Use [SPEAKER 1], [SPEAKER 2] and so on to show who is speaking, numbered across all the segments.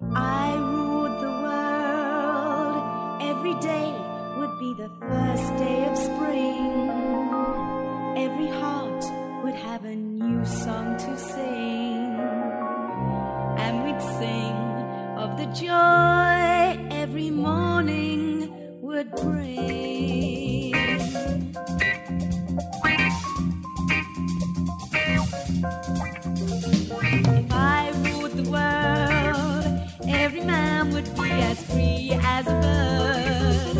[SPEAKER 1] I ruled the world. Every day would be the first day of spring. Every heart would have a new song to sing. And we'd sing of the joy every morning would bring. As free as a bird.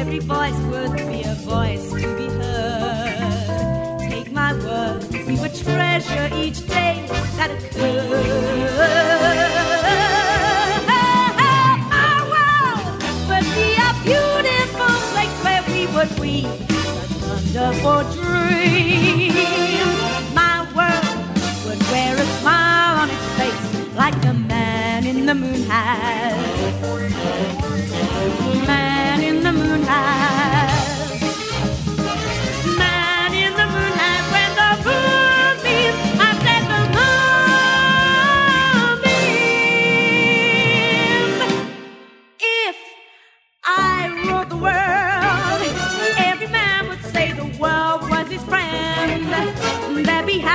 [SPEAKER 1] Every voice would be a voice to be heard. Take my word, we would treasure each day that occurs. Our world would be a beautiful place where we would breathe such wonderful dreams.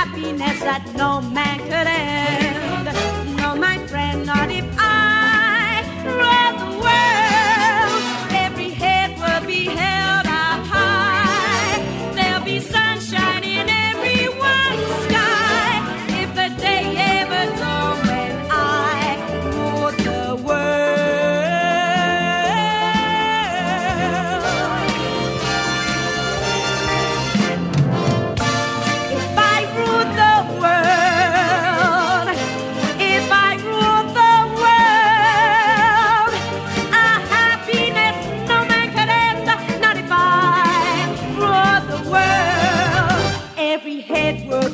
[SPEAKER 1] Happiness that no man could end. No, my friend, not if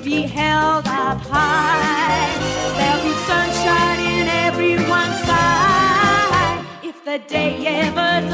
[SPEAKER 1] be held up high. There'll be sunshine in everyone's sky. If the day ever